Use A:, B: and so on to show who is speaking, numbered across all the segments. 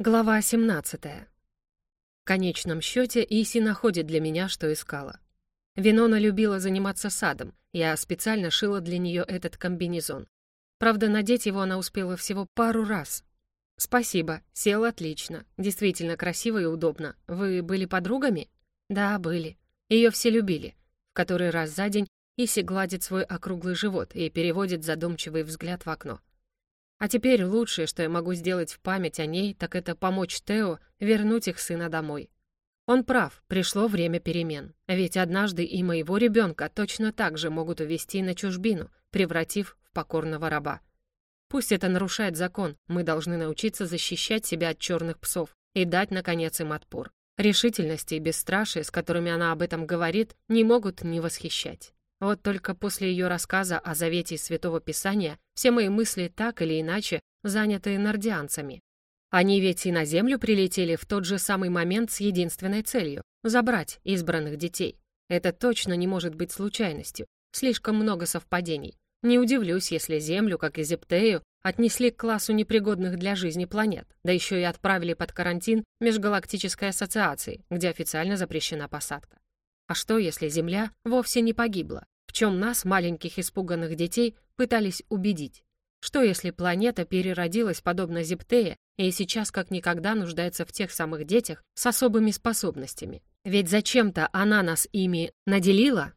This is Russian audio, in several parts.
A: Глава 17. В конечном счете Иси находит для меня, что искала. Винона любила заниматься садом, я специально шила для нее этот комбинезон. Правда, надеть его она успела всего пару раз. «Спасибо, сел отлично, действительно красиво и удобно. Вы были подругами?» «Да, были. Ее все любили. В который раз за день Иси гладит свой округлый живот и переводит задумчивый взгляд в окно. А теперь лучшее, что я могу сделать в память о ней, так это помочь Тео вернуть их сына домой. Он прав, пришло время перемен. Ведь однажды и моего ребенка точно так же могут увести на чужбину, превратив в покорного раба. Пусть это нарушает закон, мы должны научиться защищать себя от черных псов и дать, наконец, им отпор. Решительности и бесстрашие, с которыми она об этом говорит, не могут не восхищать. Вот только после ее рассказа о завете Святого Писания все мои мысли так или иначе заняты нордианцами. Они ведь и на Землю прилетели в тот же самый момент с единственной целью — забрать избранных детей. Это точно не может быть случайностью. Слишком много совпадений. Не удивлюсь, если Землю, как и Зептею, отнесли к классу непригодных для жизни планет, да еще и отправили под карантин Межгалактической ассоциации, где официально запрещена посадка. А что, если Земля вовсе не погибла? Чем нас, маленьких испуганных детей, пытались убедить. Что если планета переродилась подобно Зептея и сейчас как никогда нуждается в тех самых детях с особыми способностями? Ведь зачем-то она нас ими наделила?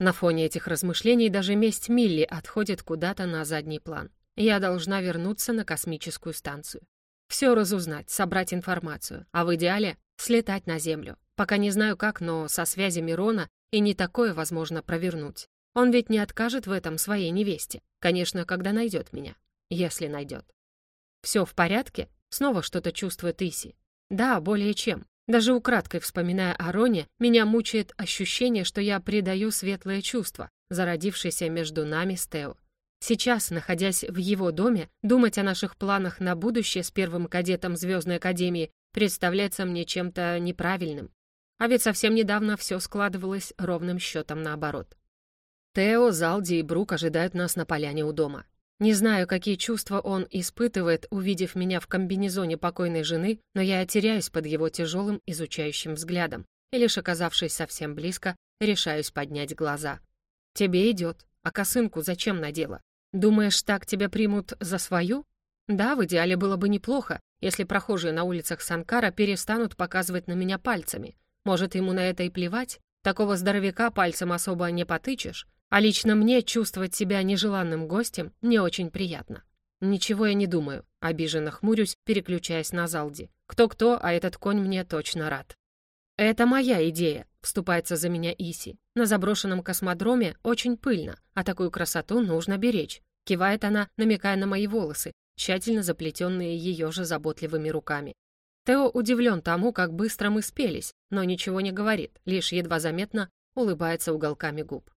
A: На фоне этих размышлений даже месть Милли отходит куда-то на задний план. Я должна вернуться на космическую станцию. Все разузнать, собрать информацию, а в идеале слетать на Землю. Пока не знаю как, но со связи Мирона и не такое возможно провернуть. Он ведь не откажет в этом своей невесте. Конечно, когда найдет меня. Если найдет. Все в порядке? Снова что-то чувствует Иси. Да, более чем. Даже украдкой вспоминая о Роне, меня мучает ощущение, что я предаю светлое чувство, зародившееся между нами с Тео. Сейчас, находясь в его доме, думать о наших планах на будущее с первым кадетом Звездной Академии представляется мне чем-то неправильным. А ведь совсем недавно все складывалось ровным счетом наоборот. Тео, Залди и Брук ожидают нас на поляне у дома. Не знаю, какие чувства он испытывает, увидев меня в комбинезоне покойной жены, но я теряюсь под его тяжелым изучающим взглядом, и лишь оказавшись совсем близко, решаюсь поднять глаза. «Тебе идет. А косынку зачем надела? Думаешь, так тебя примут за свою? Да, в идеале было бы неплохо, если прохожие на улицах Санкара перестанут показывать на меня пальцами, может, ему на это и плевать? Такого здоровяка пальцем особо не потычешь. А лично мне чувствовать себя нежеланным гостем не очень приятно. Ничего я не думаю, обиженно хмурюсь, переключаясь на Залди. Кто-кто, а этот конь мне точно рад. «Это моя идея», — вступается за меня Иси. «На заброшенном космодроме очень пыльно, а такую красоту нужно беречь», — кивает она, намекая на мои волосы, тщательно заплетенные ее же заботливыми руками. Тео удивлен тому, как быстро мы спелись, но ничего не говорит, лишь едва заметно улыбается уголками губ.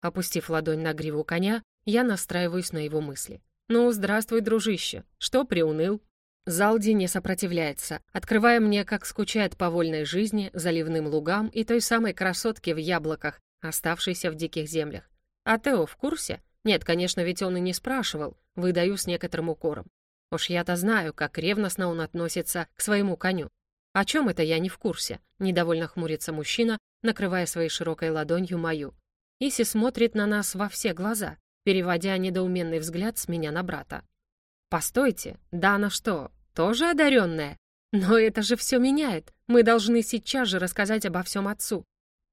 A: Опустив ладонь на гриву коня, я настраиваюсь на его мысли. «Ну, здравствуй, дружище. Что приуныл?» Залди не сопротивляется, открывая мне, как скучает по вольной жизни, заливным лугам и той самой красотке в яблоках, оставшейся в диких землях. А Тео в курсе? Нет, конечно, ведь он и не спрашивал, выдаю с некоторым укором. Уж я-то знаю, как ревностно он относится к своему коню. О чем это я не в курсе? Недовольно хмурится мужчина, накрывая своей широкой ладонью мою. Иси смотрит на нас во все глаза, переводя недоуменный взгляд с меня на брата. «Постойте, да она что, тоже одаренная? Но это же все меняет. Мы должны сейчас же рассказать обо всем отцу».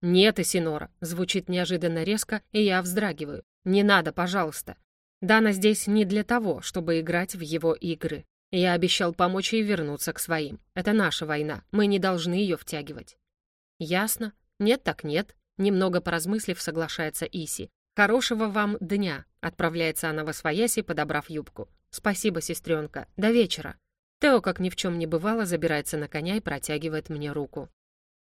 A: «Нет, Исинора», — звучит неожиданно резко, и я вздрагиваю. «Не надо, пожалуйста. Дана здесь не для того, чтобы играть в его игры. Я обещал помочь ей вернуться к своим. Это наша война, мы не должны ее втягивать». «Ясно. Нет так нет», — немного поразмыслив, соглашается Иси. «Хорошего вам дня», — отправляется она во свояси, подобрав юбку. «Спасибо, сестренка. До вечера». Тео, как ни в чем не бывало, забирается на коня и протягивает мне руку.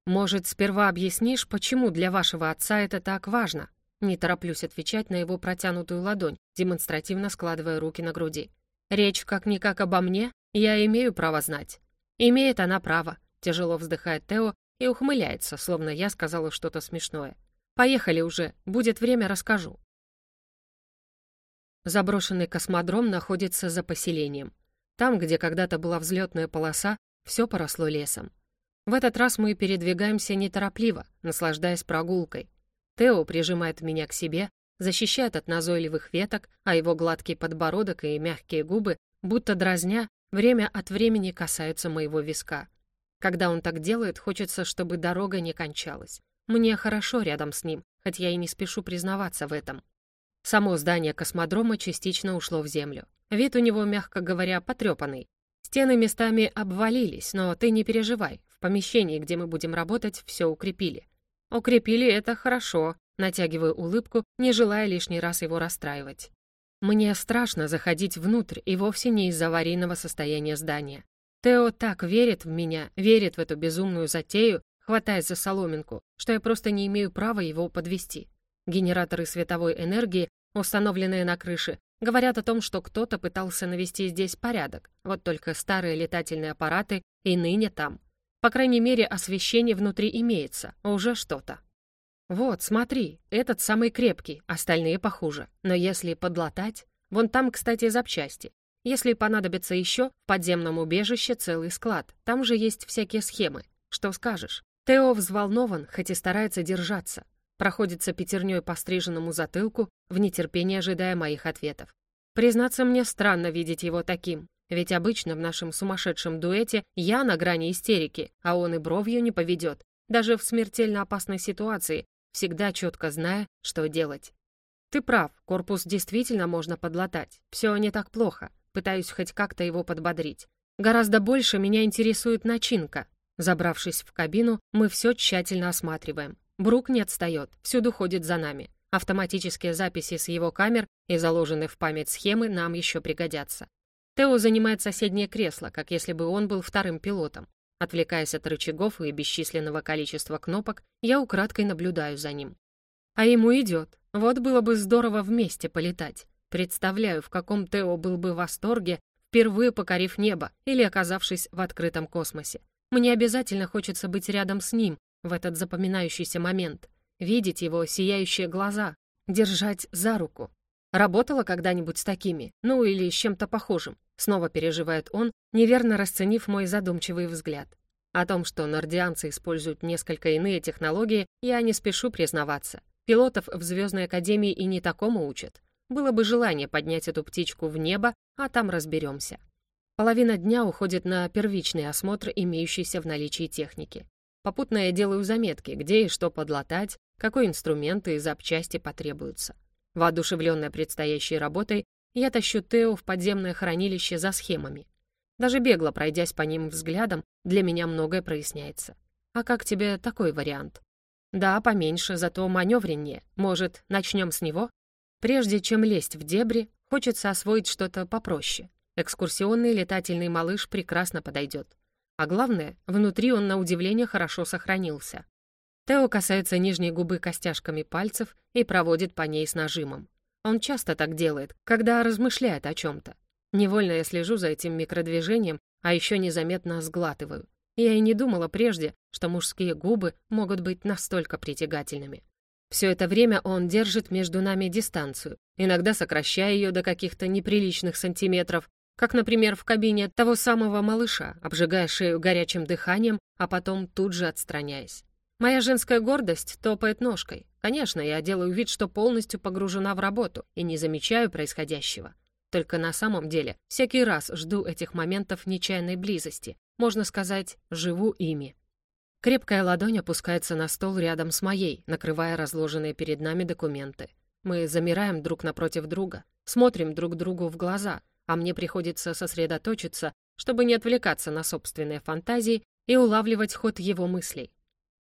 A: «Может, сперва объяснишь, почему для вашего отца это так важно?» Не тороплюсь отвечать на его протянутую ладонь, демонстративно складывая руки на груди. Речь как-никак обо мне, я имею право знать. Имеет она право, тяжело вздыхает Тео и ухмыляется, словно я сказала что-то смешное. Поехали уже, будет время, расскажу. Заброшенный космодром находится за поселением. Там, где когда-то была взлетная полоса, все поросло лесом. В этот раз мы передвигаемся неторопливо, наслаждаясь прогулкой. Тео прижимает меня к себе, защищает от назойливых веток, а его гладкий подбородок и мягкие губы, будто дразня, время от времени касаются моего виска. Когда он так делает, хочется, чтобы дорога не кончалась. Мне хорошо рядом с ним, хоть я и не спешу признаваться в этом. Само здание космодрома частично ушло в землю. Вид у него, мягко говоря, потрепанный. Стены местами обвалились, но ты не переживай. В помещении, где мы будем работать, все укрепили. Укрепили это хорошо, натягиваю улыбку, не желая лишний раз его расстраивать. Мне страшно заходить внутрь, и вовсе не из-за аварийного состояния здания. Тео так верит в меня, верит в эту безумную затею, хватаясь за соломинку, что я просто не имею права его подвести. Генераторы световой энергии, установленные на крыше, говорят о том, что кто-то пытался навести здесь порядок, вот только старые летательные аппараты и ныне там. По крайней мере, освещение внутри имеется, уже что-то. Вот, смотри, этот самый крепкий, остальные похуже. Но если подлатать... Вон там, кстати, запчасти. Если понадобится еще, в подземном убежище целый склад. Там же есть всякие схемы. Что скажешь? Тео взволнован, хоть и старается держаться. Проходится пятерней по стриженному затылку, в нетерпении ожидая моих ответов. Признаться, мне странно видеть его таким. Ведь обычно в нашем сумасшедшем дуэте я на грани истерики, а он и бровью не поведет, даже в смертельно опасной ситуации, всегда четко зная, что делать. Ты прав, корпус действительно можно подлатать. Все не так плохо. Пытаюсь хоть как-то его подбодрить. Гораздо больше меня интересует начинка. Забравшись в кабину, мы все тщательно осматриваем. Брук не отстает, всюду ходит за нами. Автоматические записи с его камер и заложенные в память схемы нам еще пригодятся. Тео занимает соседнее кресло, как если бы он был вторым пилотом. Отвлекаясь от рычагов и бесчисленного количества кнопок, я украдкой наблюдаю за ним. А ему идет. Вот было бы здорово вместе полетать. Представляю, в каком Тео был бы в восторге, впервые покорив небо или оказавшись в открытом космосе. Мне обязательно хочется быть рядом с ним, в этот запоминающийся момент, видеть его сияющие глаза, держать за руку. Работала когда-нибудь с такими, ну или с чем-то похожим, снова переживает он, неверно расценив мой задумчивый взгляд. О том, что нордианцы используют несколько иные технологии, я не спешу признаваться. Пилотов в Звездной Академии и не такому учат. Было бы желание поднять эту птичку в небо, а там разберемся. Половина дня уходит на первичный осмотр имеющейся в наличии техники. Попутно я делаю заметки, где и что подлатать, какой инструмент и запчасти потребуются. Воодушевленная предстоящей работой, я тащу Тео в подземное хранилище за схемами. Даже бегло пройдясь по ним взглядом, для меня многое проясняется. А как тебе такой вариант? Да, поменьше, зато маневреннее. Может, начнем с него? Прежде чем лезть в дебри, хочется освоить что-то попроще. Экскурсионный летательный малыш прекрасно подойдет. А главное, внутри он на удивление хорошо сохранился. Тео касается нижней губы костяшками пальцев и проводит по ней с нажимом. Он часто так делает, когда размышляет о чем-то. Невольно я слежу за этим микродвижением, а еще незаметно сглатываю. Я и не думала прежде, что мужские губы могут быть настолько притягательными. Все это время он держит между нами дистанцию, иногда сокращая ее до каких-то неприличных сантиметров, как, например, в кабине того самого малыша, обжигая шею горячим дыханием, а потом тут же отстраняясь. Моя женская гордость топает ножкой. Конечно, я делаю вид, что полностью погружена в работу и не замечаю происходящего. Только на самом деле всякий раз жду этих моментов нечаянной близости. Можно сказать, живу ими. Крепкая ладонь опускается на стол рядом с моей, накрывая разложенные перед нами документы. Мы замираем друг напротив друга, смотрим друг другу в глаза — а мне приходится сосредоточиться, чтобы не отвлекаться на собственные фантазии и улавливать ход его мыслей.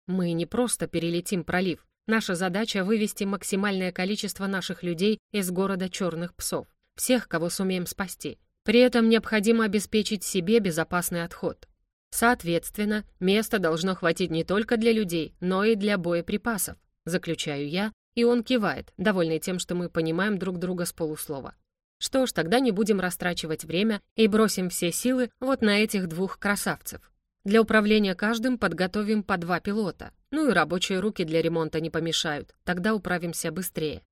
A: Мы не просто перелетим пролив. Наша задача — вывести максимальное количество наших людей из города черных псов, всех, кого сумеем спасти. При этом необходимо обеспечить себе безопасный отход. Соответственно, места должно хватить не только для людей, но и для боеприпасов, заключаю я, и он кивает, довольный тем, что мы понимаем друг друга с полуслова. Что ж, тогда не будем растрачивать время и бросим все силы вот на этих двух красавцев. Для управления каждым подготовим по два пилота. Ну и рабочие руки для ремонта не помешают, тогда управимся быстрее.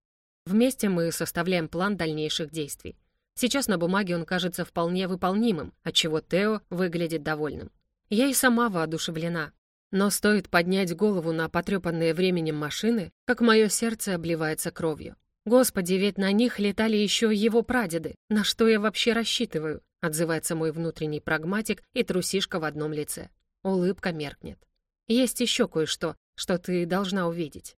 A: Вместе мы составляем план дальнейших действий. Сейчас на бумаге он кажется вполне выполнимым, отчего Тео выглядит довольным. Я и сама воодушевлена. Но стоит поднять голову на потрепанные временем машины, как мое сердце обливается кровью. Господи, ведь на них летали еще его прадеды. На что я вообще рассчитываю? Отзывается мой внутренний прагматик и трусишка в одном лице. Улыбка меркнет. Есть еще кое-что, что ты должна увидеть.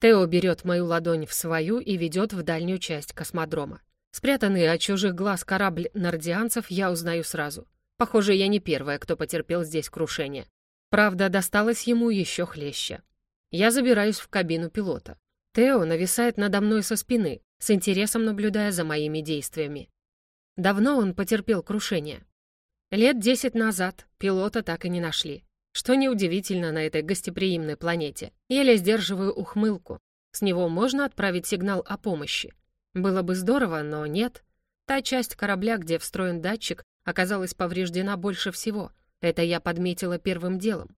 A: Тео берет мою ладонь в свою и ведет в дальнюю часть космодрома. Спрятанный от чужих глаз корабль нордианцев я узнаю сразу. Похоже, я не первая, кто потерпел здесь крушение. Правда, досталось ему еще хлеще. Я забираюсь в кабину пилота. Тео нависает надо мной со спины, с интересом наблюдая за моими действиями. Давно он потерпел крушение. Лет десять назад пилота так и не нашли. Что неудивительно на этой гостеприимной планете. Еле сдерживаю ухмылку. С него можно отправить сигнал о помощи. Было бы здорово, но нет. Та часть корабля, где встроен датчик, оказалась повреждена больше всего. Это я подметила первым делом.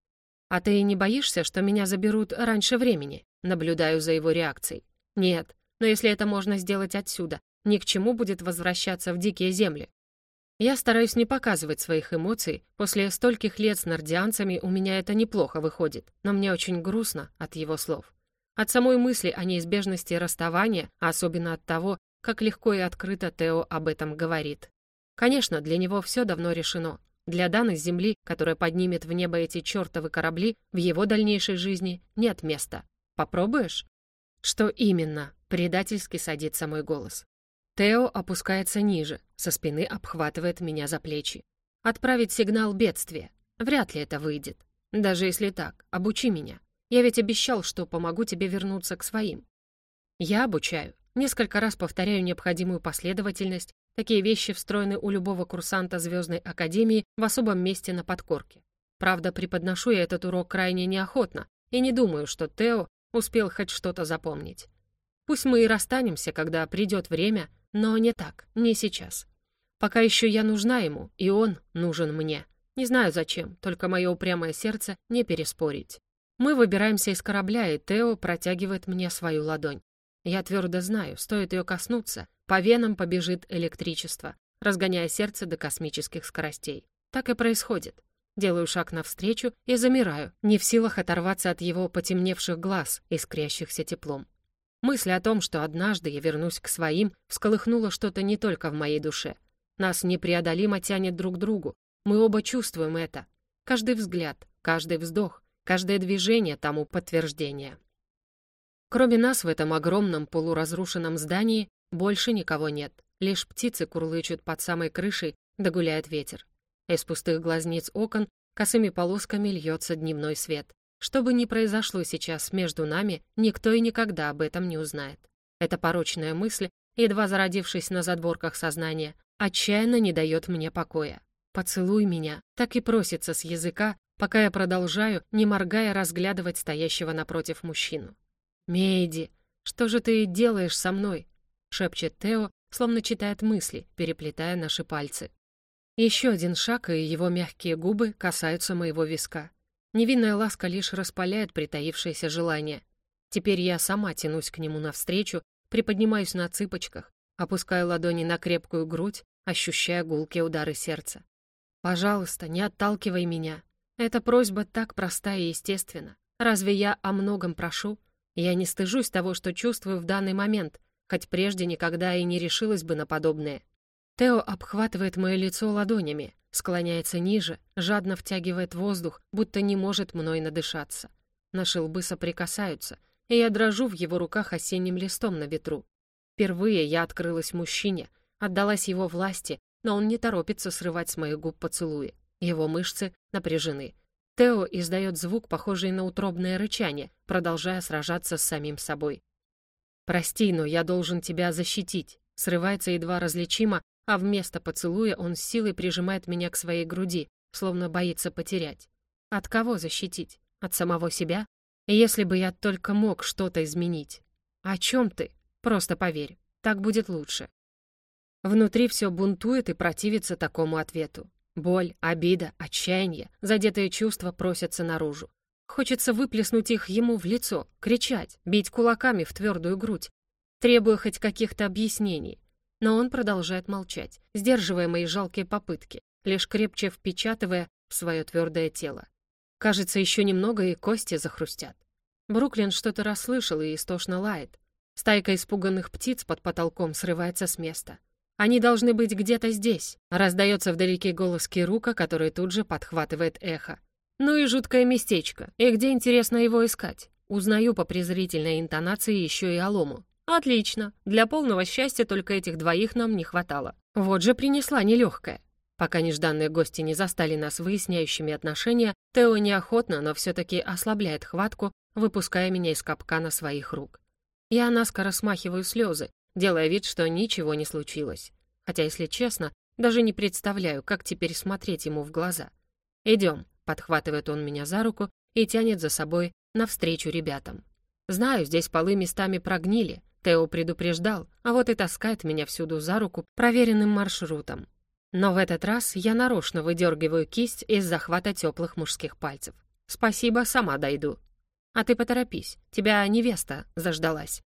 A: А ты не боишься, что меня заберут раньше времени? Наблюдаю за его реакцией. Нет, но если это можно сделать отсюда, ни к чему будет возвращаться в дикие земли. Я стараюсь не показывать своих эмоций. После стольких лет с нордианцами у меня это неплохо выходит, но мне очень грустно от его слов. От самой мысли о неизбежности расставания, а особенно от того, как легко и открыто Тео об этом говорит. Конечно, для него все давно решено. Для Даны Земли, которая поднимет в небо эти чертовы корабли, в его дальнейшей жизни нет места. Попробуешь? Что именно? Предательски садится мой голос. Тео опускается ниже, со спины обхватывает меня за плечи. Отправить сигнал бедствия. Вряд ли это выйдет. Даже если так, обучи меня. Я ведь обещал, что помогу тебе вернуться к своим. Я обучаю. Несколько раз повторяю необходимую последовательность. Такие вещи встроены у любого курсанта Звездной Академии в особом месте на подкорке. Правда, преподношу я этот урок крайне неохотно и не думаю, что Тео успел хоть что-то запомнить. Пусть мы и расстанемся, когда придет время, но не так, не сейчас. Пока еще я нужна ему, и он нужен мне. Не знаю зачем, только мое упрямое сердце не переспорить. Мы выбираемся из корабля, и Тео протягивает мне свою ладонь. Я твердо знаю, стоит ее коснуться, по венам побежит электричество, разгоняя сердце до космических скоростей. Так и происходит. Делаю шаг навстречу и замираю, не в силах оторваться от его потемневших глаз, искрящихся теплом. Мысль о том, что однажды я вернусь к своим, всколыхнула что-то не только в моей душе. Нас непреодолимо тянет друг к другу. Мы оба чувствуем это. Каждый взгляд, каждый вздох, Каждое движение тому подтверждение. Кроме нас в этом огромном полуразрушенном здании больше никого нет. Лишь птицы курлычут под самой крышей, да гуляет ветер. Из пустых глазниц окон косыми полосками льется дневной свет. Что бы ни произошло сейчас между нами, никто и никогда об этом не узнает. Эта порочная мысль, едва зародившись на задворках сознания, отчаянно не дает мне покоя. «Поцелуй меня», так и просится с языка, пока я продолжаю, не моргая, разглядывать стоящего напротив мужчину. «Мейди, что же ты делаешь со мной?» — шепчет Тео, словно читает мысли, переплетая наши пальцы. Еще один шаг, и его мягкие губы касаются моего виска. Невинная ласка лишь распаляет притаившееся желание. Теперь я сама тянусь к нему навстречу, приподнимаюсь на цыпочках, опускаю ладони на крепкую грудь, ощущая гулкие удары сердца. «Пожалуйста, не отталкивай меня», эта просьба так проста и естественна. Разве я о многом прошу? Я не стыжусь того, что чувствую в данный момент, хоть прежде никогда и не решилась бы на подобное. Тео обхватывает мое лицо ладонями, склоняется ниже, жадно втягивает воздух, будто не может мной надышаться. Наши лбы соприкасаются, и я дрожу в его руках осенним листом на ветру. Впервые я открылась мужчине, отдалась его власти, но он не торопится срывать с моих губ поцелуи. Его мышцы напряжены. Тео издает звук, похожий на утробное рычание, продолжая сражаться с самим собой. «Прости, но я должен тебя защитить», срывается едва различимо, а вместо поцелуя он с силой прижимает меня к своей груди, словно боится потерять. От кого защитить? От самого себя? Если бы я только мог что-то изменить. О чем ты? Просто поверь, так будет лучше. Внутри все бунтует и противится такому ответу. Боль, обида, отчаяние, задетые чувства просятся наружу. Хочется выплеснуть их ему в лицо, кричать, бить кулаками в твердую грудь, требуя хоть каких-то объяснений. Но он продолжает молчать, сдерживая мои жалкие попытки, лишь крепче впечатывая в свое твердое тело. Кажется, еще немного, и кости захрустят. Бруклин что-то расслышал и истошно лает. Стайка испуганных птиц под потолком срывается с места. Они должны быть где-то здесь. Раздается вдалеке голос Кирука, который тут же подхватывает эхо. Ну и жуткое местечко. И где, интересно, его искать? Узнаю по презрительной интонации еще и Алому. Отлично. Для полного счастья только этих двоих нам не хватало. Вот же принесла нелегкая. Пока нежданные гости не застали нас выясняющими отношения, Тео неохотно, но все-таки ослабляет хватку, выпуская меня из капкана своих рук. Я наскоро смахиваю слезы, делая вид, что ничего не случилось. Хотя, если честно, даже не представляю, как теперь смотреть ему в глаза. «Идем», — подхватывает он меня за руку и тянет за собой навстречу ребятам. Знаю, здесь полы местами прогнили, Тео предупреждал, а вот и таскает меня всюду за руку проверенным маршрутом. Но в этот раз я нарочно выдергиваю кисть из захвата теплых мужских пальцев. «Спасибо, сама дойду». «А ты поторопись, тебя невеста заждалась».